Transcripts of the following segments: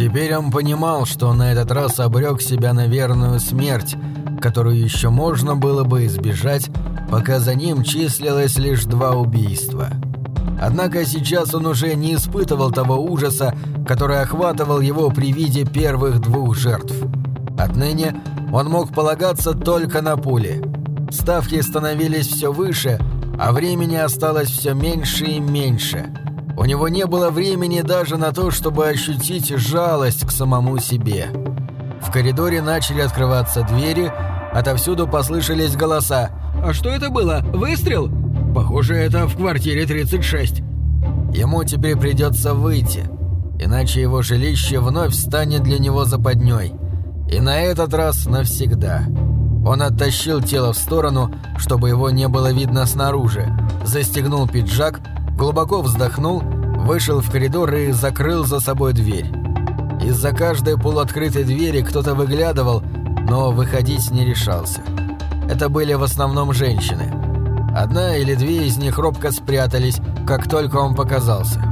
Теперь он понимал, что на этот раз обрек себя на верную смерть, которую еще можно было бы избежать, пока за ним числилось лишь два убийства. Однако сейчас он уже не испытывал того ужаса, который охватывал его при виде первых двух жертв. Отныне он мог полагаться только на пули. Ставки становились все выше, а времени осталось все меньше и меньше. У него не было времени даже на то, чтобы ощутить жалость к самому себе. В коридоре начали открываться двери, отовсюду послышались голоса. «А что это было? Выстрел?» «Похоже, это в квартире 36». Ему теперь придется выйти, иначе его жилище вновь станет для него западней. И на этот раз навсегда. Он оттащил тело в сторону, чтобы его не было видно снаружи, застегнул пиджак, глубоко вздохнул, вышел в коридор и закрыл за собой дверь. Из-за каждой полуоткрытой двери кто-то выглядывал, но выходить не решался. Это были в основном женщины. Одна или две из них робко спрятались, как только он показался.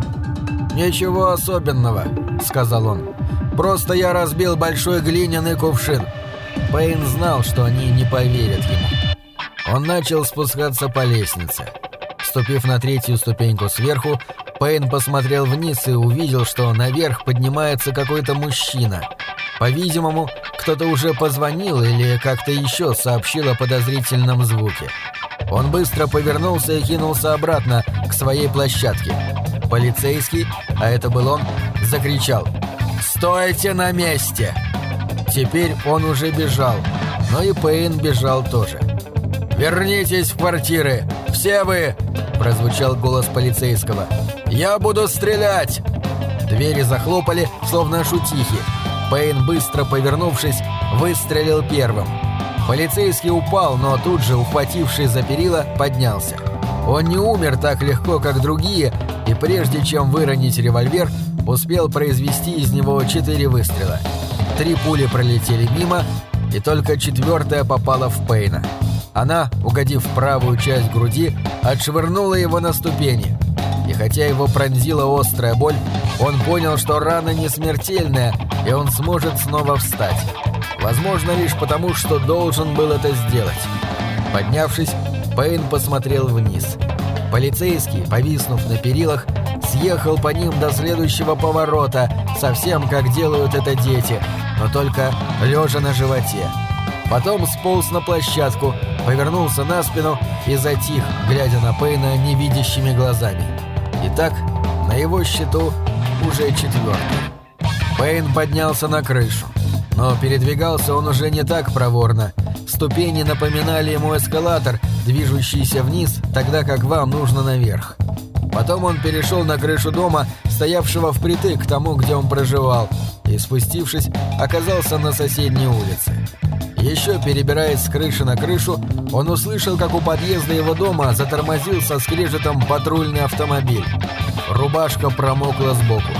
«Ничего особенного», — сказал он. «Просто я разбил большой глиняный кувшин». Пейн знал, что они не поверят ему. Он начал спускаться по лестнице. Ступив на третью ступеньку сверху, Пейн посмотрел вниз и увидел, что наверх поднимается какой-то мужчина. По-видимому, кто-то уже позвонил или как-то еще сообщил о подозрительном звуке. Он быстро повернулся и кинулся обратно к своей площадке. Полицейский, а это был он, закричал «Стойте на месте!» Теперь он уже бежал, но и Пейн бежал тоже. «Вернитесь в квартиры! Все вы!» – прозвучал голос полицейского. «Я буду стрелять!» Двери захлопали, словно шутихи. Пейн, быстро повернувшись, выстрелил первым. Полицейский упал, но тут же, ухватившись за перила, поднялся. Он не умер так легко, как другие, и прежде чем выронить револьвер, успел произвести из него четыре выстрела. Три пули пролетели мимо, и только четвертая попала в Пейна. Она, угодив в правую часть груди, отшвырнула его на ступени. Хотя его пронзила острая боль, он понял, что рана не смертельная, и он сможет снова встать. Возможно, лишь потому, что должен был это сделать. Поднявшись, Пейн посмотрел вниз. Полицейский, повиснув на перилах, съехал по ним до следующего поворота, совсем как делают это дети, но только лежа на животе. Потом сполз на площадку, повернулся на спину и затих, глядя на Пейна невидящими глазами. Итак, на его счету уже четвертый. Пейн поднялся на крышу. Но передвигался он уже не так проворно. Ступени напоминали ему эскалатор, движущийся вниз, тогда как вам нужно наверх. Потом он перешел на крышу дома, стоявшего впритык к тому, где он проживал, и, спустившись, оказался на соседней улице. Еще перебираясь с крыши на крышу, он услышал, как у подъезда его дома затормозил со скрежетом патрульный автомобиль. Рубашка промокла сбоку.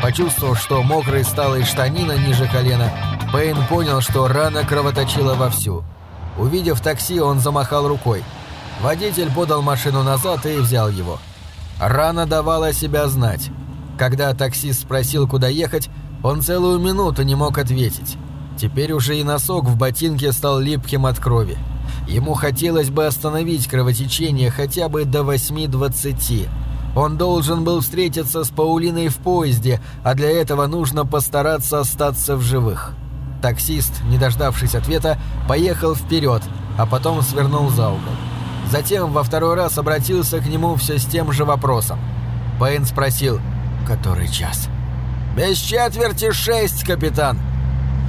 Почувствовав, что мокрой стала и штанина ниже колена, Пейн понял, что рана кровоточила вовсю. Увидев такси, он замахал рукой. Водитель подал машину назад и взял его. Рана давала себя знать. Когда таксист спросил, куда ехать, он целую минуту не мог ответить. Теперь уже и носок в ботинке стал липким от крови. Ему хотелось бы остановить кровотечение хотя бы до 8.20. Он должен был встретиться с Паулиной в поезде, а для этого нужно постараться остаться в живых. Таксист, не дождавшись ответа, поехал вперед, а потом свернул за угол. Затем во второй раз обратился к нему все с тем же вопросом. Пейн спросил, который час? «Без четверти шесть, капитан!»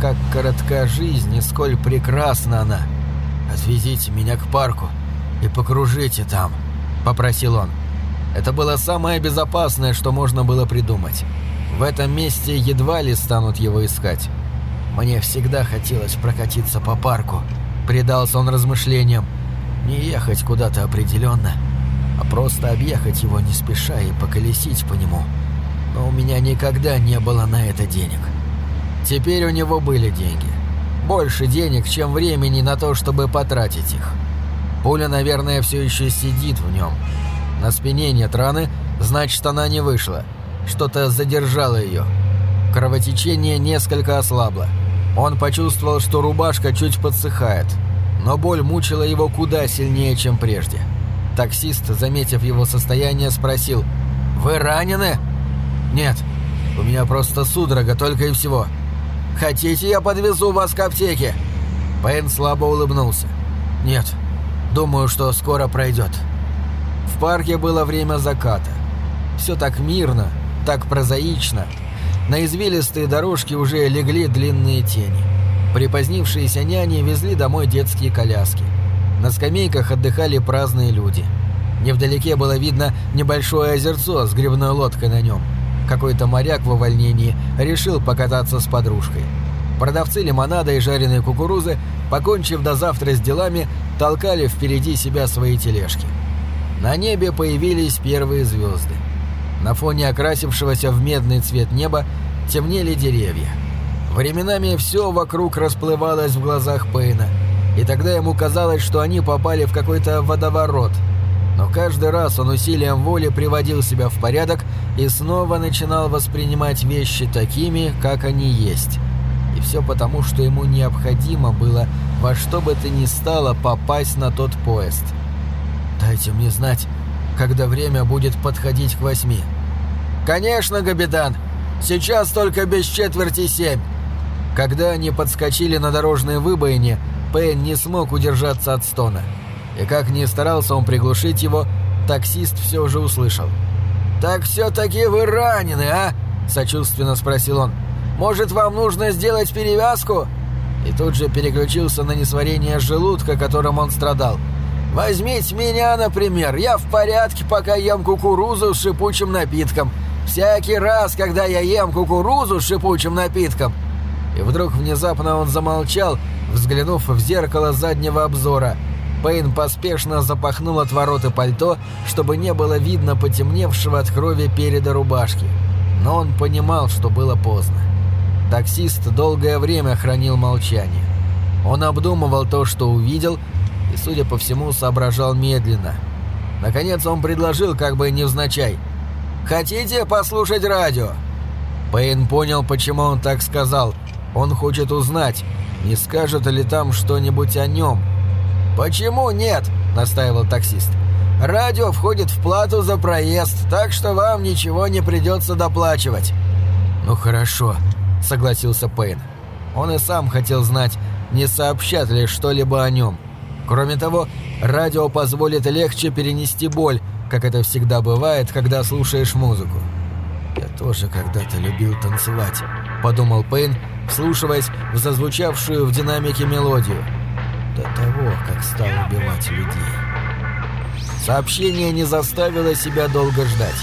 Как коротка жизнь и сколь прекрасна она. Отвезите меня к парку и покружите там», — попросил он. Это было самое безопасное, что можно было придумать. В этом месте едва ли станут его искать. Мне всегда хотелось прокатиться по парку. Предался он размышлениям. Не ехать куда-то определенно, а просто объехать его не спеша и поколесить по нему. Но у меня никогда не было на это денег. Теперь у него были деньги. Больше денег, чем времени на то, чтобы потратить их. Пуля, наверное, все еще сидит в нем. На спине нет раны, значит, она не вышла. Что-то задержало ее. Кровотечение несколько ослабло. Он почувствовал, что рубашка чуть подсыхает, но боль мучила его куда сильнее, чем прежде. Таксист, заметив его состояние, спросил «Вы ранены?» «Нет, у меня просто судорога, только и всего. Хотите, я подвезу вас к аптеке?» Пейн слабо улыбнулся. «Нет, думаю, что скоро пройдет». В парке было время заката. Все так мирно, так прозаично. На извилистые дорожки уже легли длинные тени. Припозднившиеся няни везли домой детские коляски. На скамейках отдыхали праздные люди. Невдалеке было видно небольшое озерцо с грибной лодкой на нем. Какой-то моряк в увольнении решил покататься с подружкой. Продавцы лимонада и жареной кукурузы, покончив до завтра с делами, толкали впереди себя свои тележки. На небе появились первые звезды. На фоне окрасившегося в медный цвет неба темнели деревья. Временами все вокруг расплывалось в глазах Пейна, и тогда ему казалось, что они попали в какой-то водоворот. Но каждый раз он усилием воли приводил себя в порядок и снова начинал воспринимать вещи такими, как они есть. И все потому, что ему необходимо было во что бы то ни стало попасть на тот поезд. «Дайте мне знать, когда время будет подходить к восьми». «Конечно, капитан. Сейчас только без четверти семь». Когда они подскочили на дорожной выбоине, Пейн не смог удержаться от стона. И как ни старался он приглушить его, таксист все же услышал. «Так все-таки вы ранены, а?» – сочувственно спросил он. «Может, вам нужно сделать перевязку?» И тут же переключился на несварение желудка, которым он страдал. «Возьмите меня, например. Я в порядке, пока ем кукурузу с шипучим напитком. Всякий раз, когда я ем кукурузу с шипучим напитком...» И вдруг внезапно он замолчал, взглянув в зеркало заднего обзора. Пейн поспешно запахнул отвороты пальто, чтобы не было видно потемневшего от крови переда рубашки. Но он понимал, что было поздно. Таксист долгое время хранил молчание. Он обдумывал то, что увидел, и, судя по всему, соображал медленно. Наконец он предложил, как бы невзначай. «Хотите послушать радио?» Пейн понял, почему он так сказал. Он хочет узнать, не скажет ли там что-нибудь о нем. «Почему нет?» – настаивал таксист. «Радио входит в плату за проезд, так что вам ничего не придется доплачивать». «Ну хорошо», – согласился Пейн. Он и сам хотел знать, не сообщат ли что-либо о нем. Кроме того, радио позволит легче перенести боль, как это всегда бывает, когда слушаешь музыку. «Я тоже когда-то любил танцевать», – подумал Пейн, вслушиваясь в зазвучавшую в динамике мелодию. До того, как стал убивать людей. Сообщение не заставило себя долго ждать.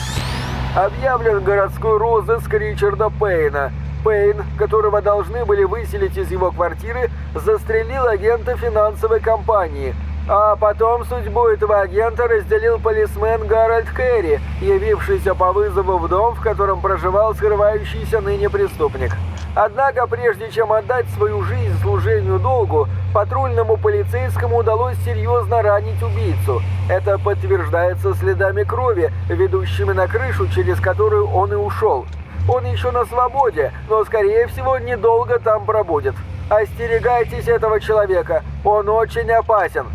Объявлен городской розыск Ричарда Пейна. Пейн, которого должны были выселить из его квартиры, застрелил агента финансовой компании – а потом судьбу этого агента разделил полисмен Гарольд Керри, явившийся по вызову в дом, в котором проживал скрывающийся ныне преступник. Однако, прежде чем отдать свою жизнь служению долгу, патрульному полицейскому удалось серьезно ранить убийцу. Это подтверждается следами крови, ведущими на крышу, через которую он и ушел. Он еще на свободе, но, скорее всего, недолго там пробудет. Остерегайтесь этого человека, он очень опасен.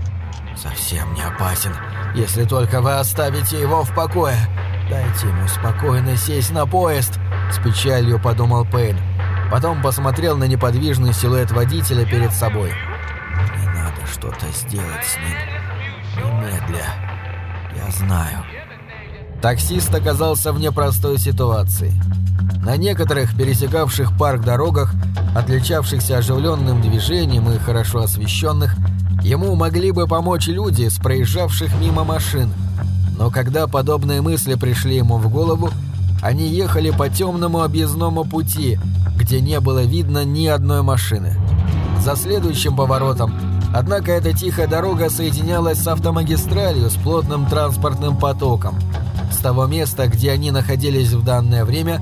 Совсем не опасен, если только вы оставите его в покое. Дайте ему спокойно сесть на поезд, с печалью подумал Пейн. Потом посмотрел на неподвижный силуэт водителя перед собой. Мне надо что-то сделать с ним. Немедля. Я знаю. Таксист оказался в непростой ситуации. На некоторых пересекавших парк дорогах, отличавшихся оживленным движением и хорошо освещенных, Ему могли бы помочь люди с проезжавших мимо машин. Но когда подобные мысли пришли ему в голову, они ехали по темному объездному пути, где не было видно ни одной машины. За следующим поворотом, однако эта тихая дорога соединялась с автомагистралью с плотным транспортным потоком. С того места, где они находились в данное время,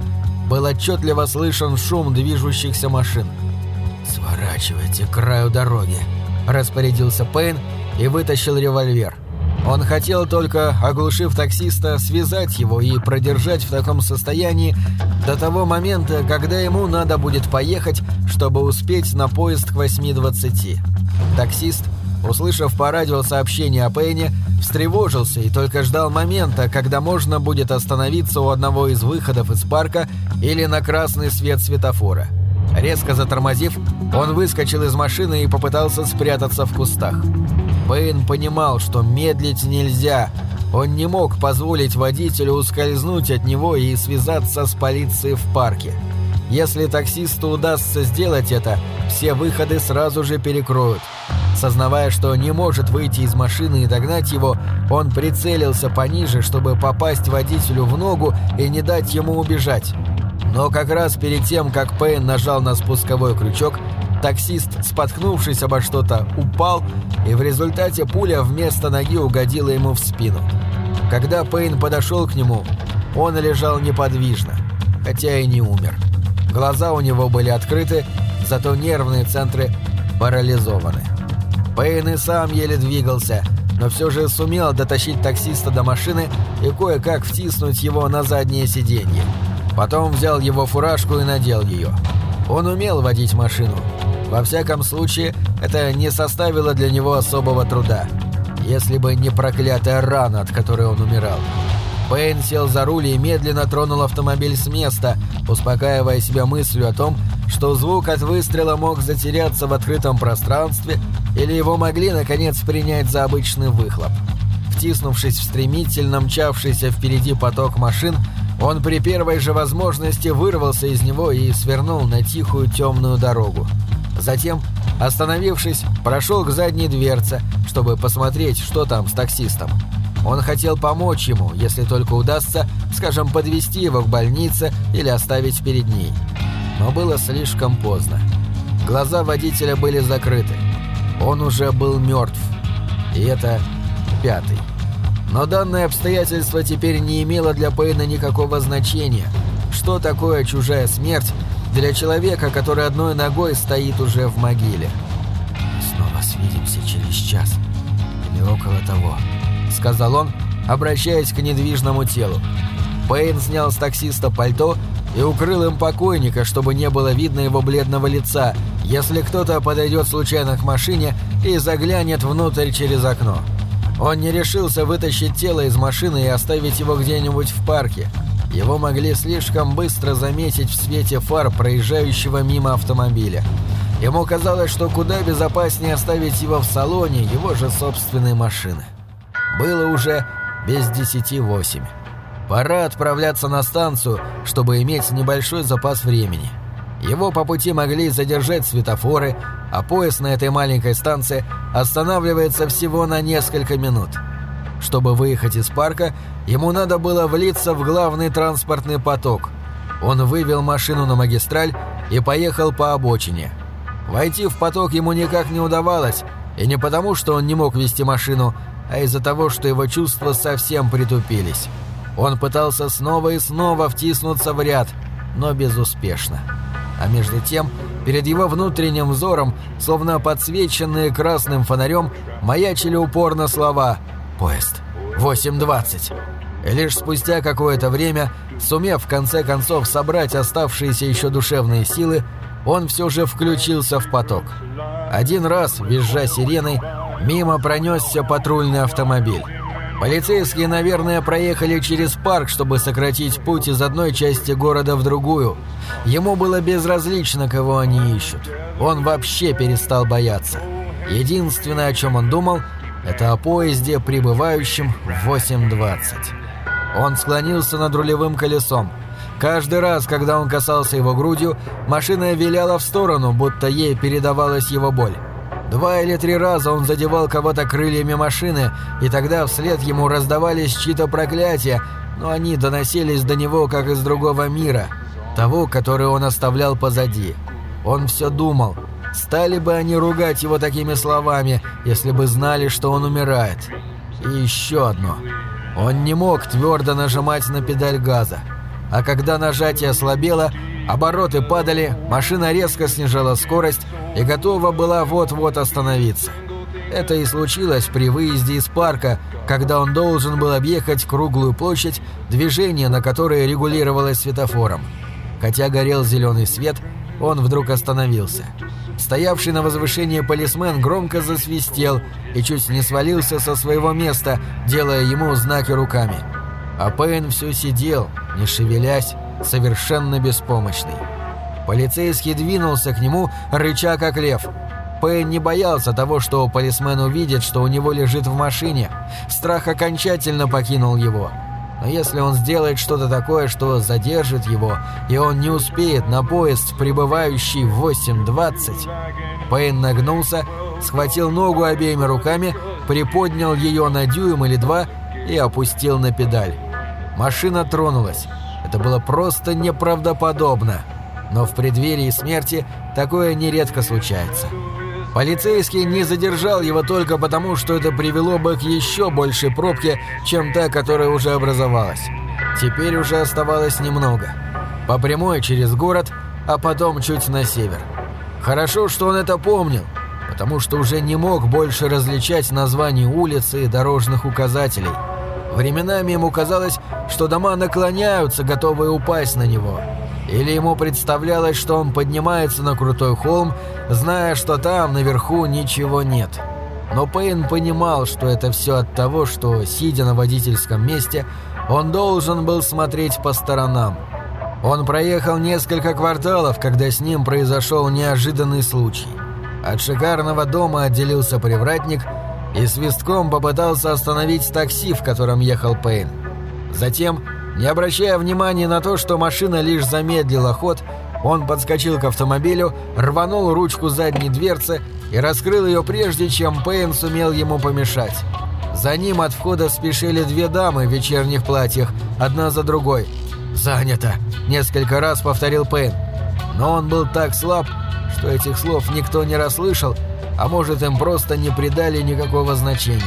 был отчетливо слышен шум движущихся машин. «Сворачивайте к краю дороги», – распорядился Пейн и вытащил револьвер. Он хотел только, оглушив таксиста, связать его и продержать в таком состоянии до того момента, когда ему надо будет поехать, чтобы успеть на поезд к 8.20. Таксист, услышав по радио сообщение о Пейне, встревожился и только ждал момента, когда можно будет остановиться у одного из выходов из парка или на красный свет светофора. Резко затормозив, он выскочил из машины и попытался спрятаться в кустах. Пейн понимал, что медлить нельзя. Он не мог позволить водителю ускользнуть от него и связаться с полицией в парке. Если таксисту удастся сделать это, все выходы сразу же перекроют. Сознавая, что не может выйти из машины и догнать его, он прицелился пониже, чтобы попасть водителю в ногу и не дать ему убежать. Но как раз перед тем, как Пейн нажал на спусковой крючок, Таксист, споткнувшись обо что-то, упал, и в результате пуля вместо ноги угодила ему в спину. Когда Пейн подошел к нему, он лежал неподвижно, хотя и не умер. Глаза у него были открыты, зато нервные центры парализованы. Пейн и сам еле двигался, но все же сумел дотащить таксиста до машины и кое-как втиснуть его на заднее сиденье. Потом взял его фуражку и надел ее. Он умел водить машину, во всяком случае, это не составило для него особого труда. Если бы не проклятая рана, от которой он умирал. Пейн сел за руль и медленно тронул автомобиль с места, успокаивая себя мыслью о том, что звук от выстрела мог затеряться в открытом пространстве или его могли, наконец, принять за обычный выхлоп. Втиснувшись в стремительно мчавшийся впереди поток машин, он при первой же возможности вырвался из него и свернул на тихую темную дорогу. Затем, остановившись, прошел к задней дверце, чтобы посмотреть, что там с таксистом. Он хотел помочь ему, если только удастся, скажем, подвести его к больнице или оставить перед ней. Но было слишком поздно. Глаза водителя были закрыты. Он уже был мертв. И это пятый. Но данное обстоятельство теперь не имело для Пейна никакого значения. Что такое чужая смерть для человека, который одной ногой стоит уже в могиле. «Снова свидимся через час или около того», — сказал он, обращаясь к недвижному телу. Пейн снял с таксиста пальто и укрыл им покойника, чтобы не было видно его бледного лица, если кто-то подойдет случайно к машине и заглянет внутрь через окно. Он не решился вытащить тело из машины и оставить его где-нибудь в парке, его могли слишком быстро заметить в свете фар проезжающего мимо автомобиля. Ему казалось, что куда безопаснее оставить его в салоне его же собственной машины. Было уже без десяти восемь. Пора отправляться на станцию, чтобы иметь небольшой запас времени. Его по пути могли задержать светофоры, а поезд на этой маленькой станции останавливается всего на несколько минут. Чтобы выехать из парка, ему надо было влиться в главный транспортный поток. Он вывел машину на магистраль и поехал по обочине. Войти в поток ему никак не удавалось, и не потому, что он не мог вести машину, а из-за того, что его чувства совсем притупились. Он пытался снова и снова втиснуться в ряд, но безуспешно. А между тем, перед его внутренним взором, словно подсвеченные красным фонарем, маячили упорно слова – Поезд. 8.20. И лишь спустя какое-то время, сумев в конце концов собрать оставшиеся еще душевные силы, он все же включился в поток. Один раз, визжа сиреной, мимо пронесся патрульный автомобиль. Полицейские, наверное, проехали через парк, чтобы сократить путь из одной части города в другую. Ему было безразлично, кого они ищут. Он вообще перестал бояться. Единственное, о чем он думал – это о поезде, прибывающем в 8.20. Он склонился над рулевым колесом. Каждый раз, когда он касался его грудью, машина виляла в сторону, будто ей передавалась его боль. Два или три раза он задевал кого-то крыльями машины, и тогда вслед ему раздавались чьи-то проклятия, но они доносились до него как из другого мира, того, который он оставлял позади. Он все думал, Стали бы они ругать его такими словами, если бы знали, что он умирает. И еще одно. Он не мог твердо нажимать на педаль газа. А когда нажатие ослабело, обороты падали, машина резко снижала скорость и готова была вот-вот остановиться. Это и случилось при выезде из парка, когда он должен был объехать круглую площадь, движение на которое регулировалось светофором. Хотя горел зеленый свет, он вдруг остановился. Стоявший на возвышении полисмен громко засвистел и чуть не свалился со своего места, делая ему знаки руками. А Пейн все сидел, не шевелясь, совершенно беспомощный. Полицейский двинулся к нему, рыча как лев. Пейн не боялся того, что полисмен увидит, что у него лежит в машине. Страх окончательно покинул его. Но если он сделает что-то такое, что задержит его, и он не успеет на поезд, прибывающий в 8.20... Пейн нагнулся, схватил ногу обеими руками, приподнял ее на дюйм или два и опустил на педаль. Машина тронулась. Это было просто неправдоподобно. Но в преддверии смерти такое нередко случается. Полицейский не задержал его только потому, что это привело бы к еще большей пробке, чем та, которая уже образовалась. Теперь уже оставалось немного. По прямой через город, а потом чуть на север. Хорошо, что он это помнил, потому что уже не мог больше различать названия улицы и дорожных указателей. Временами ему казалось, что дома наклоняются, готовые упасть на него – или ему представлялось, что он поднимается на крутой холм, зная, что там, наверху, ничего нет. Но Пейн понимал, что это все от того, что, сидя на водительском месте, он должен был смотреть по сторонам. Он проехал несколько кварталов, когда с ним произошел неожиданный случай. От шикарного дома отделился привратник и свистком попытался остановить такси, в котором ехал Пейн. Затем не обращая внимания на то, что машина лишь замедлила ход, он подскочил к автомобилю, рванул ручку задней дверцы и раскрыл ее прежде, чем Пейн сумел ему помешать. За ним от входа спешили две дамы в вечерних платьях, одна за другой. «Занято!» – несколько раз повторил Пейн. Но он был так слаб, что этих слов никто не расслышал, а может им просто не придали никакого значения.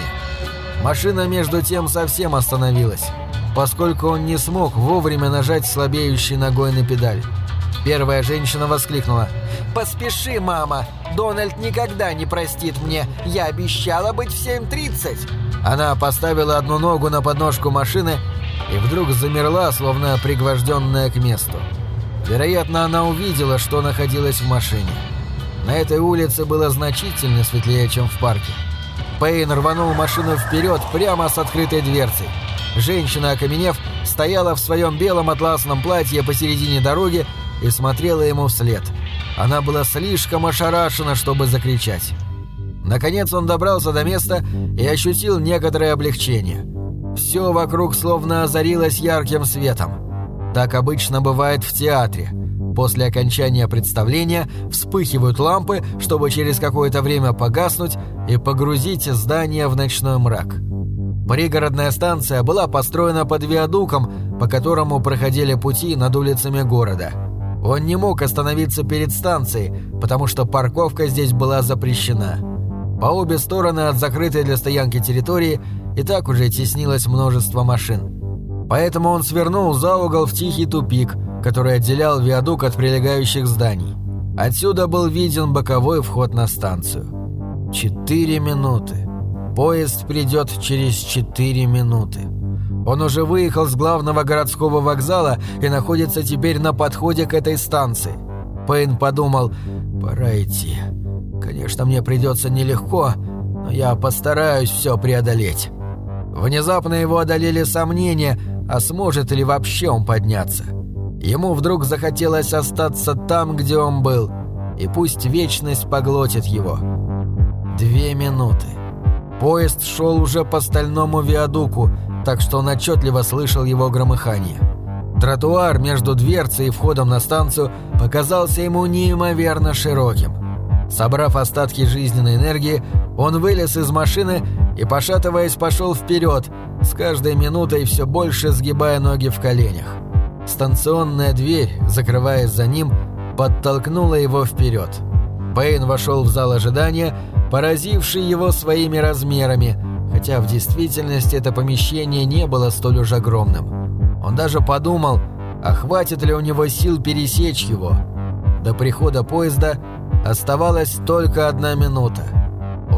Машина между тем совсем остановилась поскольку он не смог вовремя нажать слабеющей ногой на педаль. Первая женщина воскликнула. «Поспеши, мама! Дональд никогда не простит мне! Я обещала быть в 7.30!» Она поставила одну ногу на подножку машины и вдруг замерла, словно пригвожденная к месту. Вероятно, она увидела, что находилась в машине. На этой улице было значительно светлее, чем в парке. Пейн рванул машину вперед прямо с открытой дверцей. Женщина, окаменев, стояла в своем белом атласном платье посередине дороги и смотрела ему вслед. Она была слишком ошарашена, чтобы закричать. Наконец он добрался до места и ощутил некоторое облегчение. Все вокруг словно озарилось ярким светом. Так обычно бывает в театре. После окончания представления вспыхивают лампы, чтобы через какое-то время погаснуть и погрузить здание в ночной мрак. Пригородная станция была построена под виадуком, по которому проходили пути над улицами города. Он не мог остановиться перед станцией, потому что парковка здесь была запрещена. По обе стороны от закрытой для стоянки территории и так уже теснилось множество машин. Поэтому он свернул за угол в тихий тупик, который отделял виадук от прилегающих зданий. Отсюда был виден боковой вход на станцию. Четыре минуты. Поезд придет через 4 минуты. Он уже выехал с главного городского вокзала и находится теперь на подходе к этой станции. Пейн подумал, пора идти. Конечно, мне придется нелегко, но я постараюсь все преодолеть. Внезапно его одолели сомнения, а сможет ли вообще он подняться. Ему вдруг захотелось остаться там, где он был, и пусть вечность поглотит его. Две минуты. Поезд шел уже по стальному виадуку, так что он отчетливо слышал его громыхание. Тротуар между дверцей и входом на станцию показался ему неимоверно широким. Собрав остатки жизненной энергии, он вылез из машины и, пошатываясь, пошел вперед, с каждой минутой все больше сгибая ноги в коленях. Станционная дверь, закрываясь за ним, подтолкнула его вперед. Пейн вошел в зал ожидания поразивший его своими размерами, хотя в действительности это помещение не было столь уж огромным. Он даже подумал, а хватит ли у него сил пересечь его. До прихода поезда оставалась только одна минута.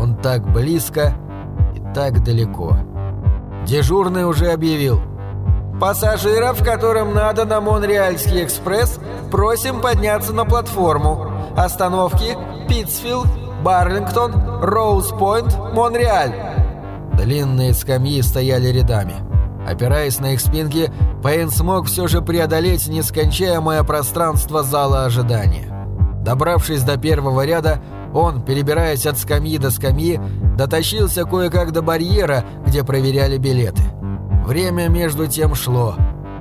Он так близко и так далеко. Дежурный уже объявил. «Пассажиров, которым надо на Монреальский экспресс, просим подняться на платформу. Остановки Питтсфилд, Барлингтон, Роуз-Пойнт, Монреаль». Длинные скамьи стояли рядами. Опираясь на их спинки, Пейн смог все же преодолеть нескончаемое пространство зала ожидания. Добравшись до первого ряда, он, перебираясь от скамьи до скамьи, дотащился кое-как до барьера, где проверяли билеты. Время между тем шло.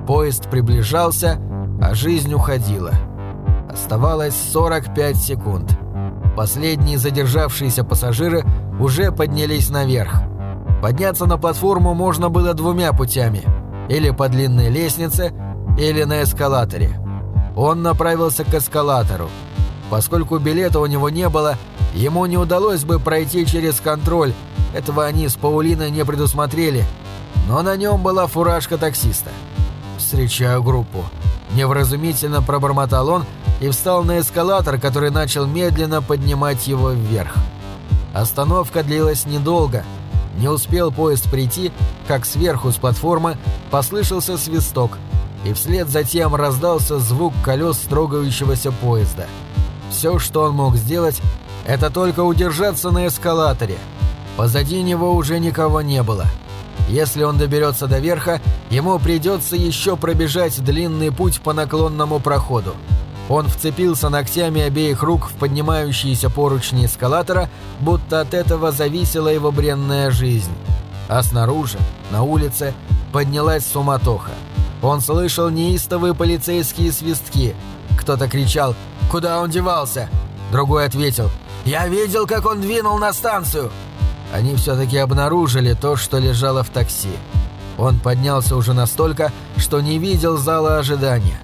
Поезд приближался, а жизнь уходила. Оставалось 45 секунд. Последние задержавшиеся пассажиры уже поднялись наверх. Подняться на платформу можно было двумя путями. Или по длинной лестнице, или на эскалаторе. Он направился к эскалатору. Поскольку билета у него не было, ему не удалось бы пройти через контроль, этого они с Паулиной не предусмотрели, но на нем была фуражка таксиста. «Встречаю группу», — невразумительно пробормотал он и встал на эскалатор, который начал медленно поднимать его вверх. Остановка длилась недолго. Не успел поезд прийти, как сверху с платформы послышался свисток, и вслед за тем раздался звук колес трогающегося поезда — все, что он мог сделать, это только удержаться на эскалаторе. Позади него уже никого не было. Если он доберется до верха, ему придется еще пробежать длинный путь по наклонному проходу. Он вцепился ногтями обеих рук в поднимающиеся поручни эскалатора, будто от этого зависела его бренная жизнь. А снаружи, на улице, поднялась суматоха. Он слышал неистовые полицейские свистки. Кто-то кричал Куда он девался?» Другой ответил. «Я видел, как он двинул на станцию!» Они все-таки обнаружили то, что лежало в такси. Он поднялся уже настолько, что не видел зала ожидания.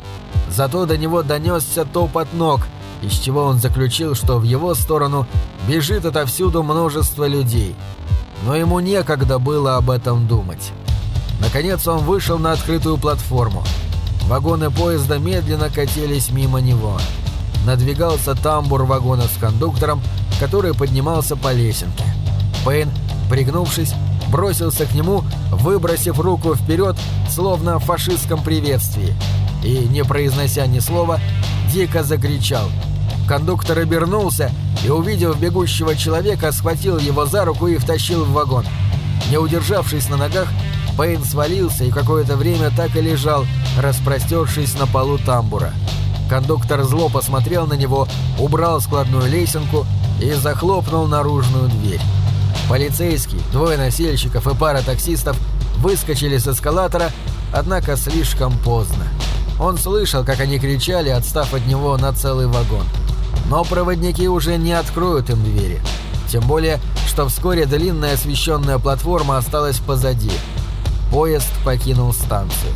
Зато до него донесся топот ног, из чего он заключил, что в его сторону бежит отовсюду множество людей. Но ему некогда было об этом думать. Наконец он вышел на открытую платформу. Вагоны поезда медленно катились мимо него надвигался тамбур вагона с кондуктором, который поднимался по лесенке. Пейн, пригнувшись, бросился к нему, выбросив руку вперед, словно в фашистском приветствии, и, не произнося ни слова, дико закричал. Кондуктор обернулся и, увидев бегущего человека, схватил его за руку и втащил в вагон. Не удержавшись на ногах, Пейн свалился и какое-то время так и лежал, распростершись на полу тамбура. Кондуктор зло посмотрел на него, убрал складную лесенку и захлопнул наружную дверь. Полицейский, двое носильщиков и пара таксистов выскочили с эскалатора, однако слишком поздно. Он слышал, как они кричали, отстав от него на целый вагон. Но проводники уже не откроют им двери. Тем более, что вскоре длинная освещенная платформа осталась позади. Поезд покинул станцию.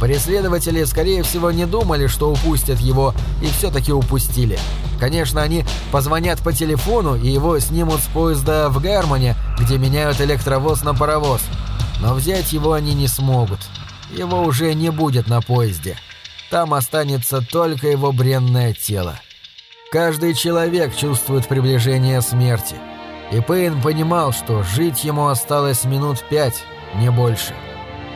Преследователи, скорее всего, не думали, что упустят его, и все-таки упустили. Конечно, они позвонят по телефону, и его снимут с поезда в Германе, где меняют электровоз на паровоз. Но взять его они не смогут. Его уже не будет на поезде. Там останется только его бренное тело. Каждый человек чувствует приближение смерти. И Пейн понимал, что жить ему осталось минут пять, не больше. —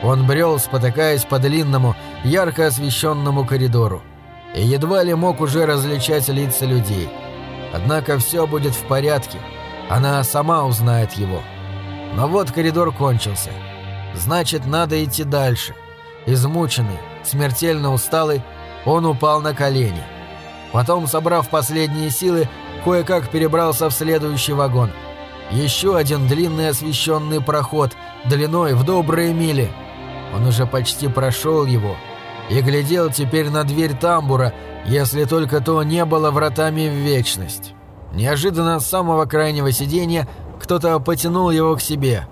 он брел, спотыкаясь по длинному, ярко освещенному коридору, и едва ли мог уже различать лица людей. Однако все будет в порядке, она сама узнает его. Но вот коридор кончился. Значит, надо идти дальше. Измученный, смертельно усталый, он упал на колени. Потом, собрав последние силы, кое-как перебрался в следующий вагон. Еще один длинный освещенный проход, длиной в добрые мили – он уже почти прошел его и глядел теперь на дверь тамбура, если только то не было вратами в вечность. Неожиданно с самого крайнего сиденья кто-то потянул его к себе.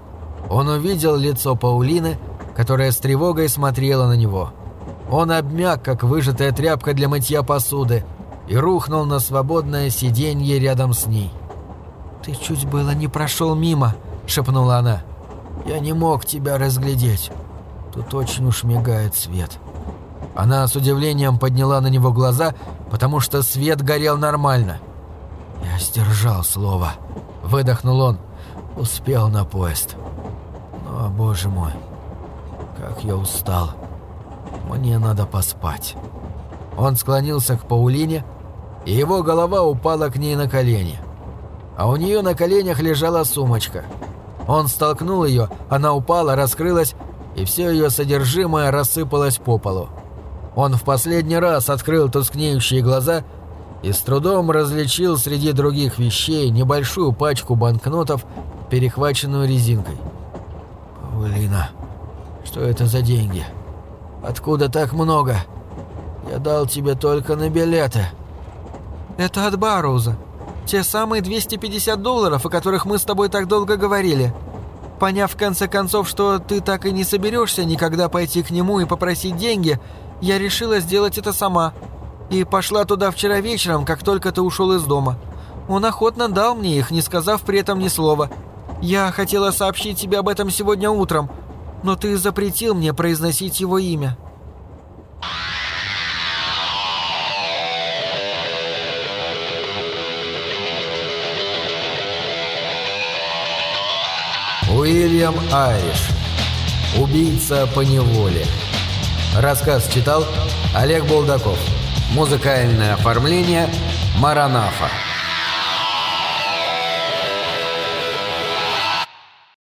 Он увидел лицо Паулины, которая с тревогой смотрела на него. Он обмяк, как выжатая тряпка для мытья посуды, и рухнул на свободное сиденье рядом с ней. «Ты чуть было не прошел мимо», — шепнула она. «Я не мог тебя разглядеть. Тут очень уж мигает свет. Она с удивлением подняла на него глаза, потому что свет горел нормально. «Я сдержал слово», — выдохнул он. Успел на поезд. Но, боже мой, как я устал. Мне надо поспать. Он склонился к Паулине, и его голова упала к ней на колени. А у нее на коленях лежала сумочка. Он столкнул ее, она упала, раскрылась, и все ее содержимое рассыпалось по полу. Он в последний раз открыл тускнеющие глаза и с трудом различил среди других вещей небольшую пачку банкнотов, перехваченную резинкой. «Паулина, что это за деньги? Откуда так много? Я дал тебе только на билеты». «Это от Барроуза. Те самые 250 долларов, о которых мы с тобой так долго говорили. Поняв в конце концов, что ты так и не соберешься никогда пойти к нему и попросить деньги, я решила сделать это сама. И пошла туда вчера вечером, как только ты ушел из дома. Он охотно дал мне их, не сказав при этом ни слова. Я хотела сообщить тебе об этом сегодня утром, но ты запретил мне произносить его имя». Уильям Айриш. Убийца по неволе. Рассказ читал Олег Болдаков. Музыкальное оформление Маранафа.